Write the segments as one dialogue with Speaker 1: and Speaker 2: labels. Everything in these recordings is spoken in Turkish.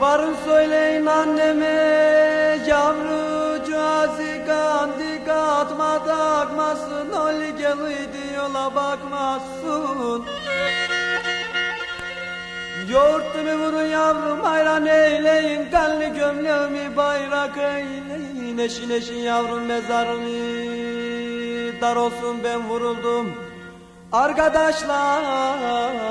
Speaker 1: Varın söyleyin anneme yavrucu azika andika atma takmasın. Oli geliydi yola bakmasın. Yoğurtunu vurun yavrum hayran eyleyin. Kanlı gömleğimi bayrak eyleyin. Eşin eşin yavrum mezarımı Dar olsun. Ben vuruldum. Arkadaşlar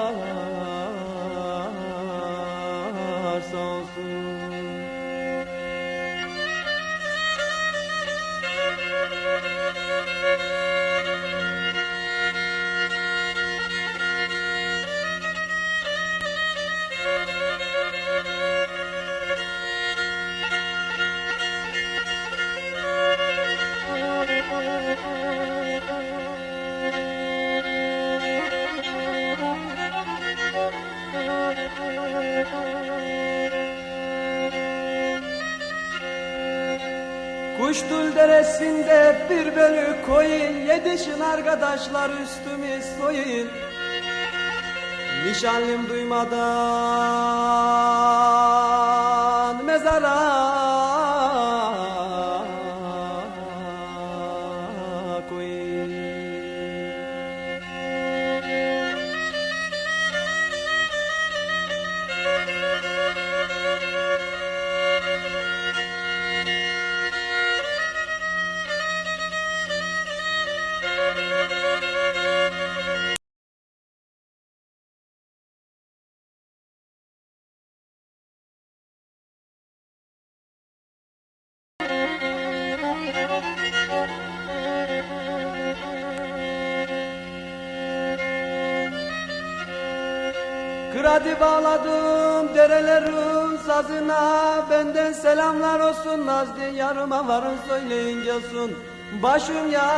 Speaker 1: Kuştul deresinde bir bölük koyun Yedişin arkadaşlar üstümü soyun. Nişanlım duymadan Kradi bağladım derelerin sazına. Benden selamlar olsun Nazlı yarıma varın söyleyin gelsin. Başım ya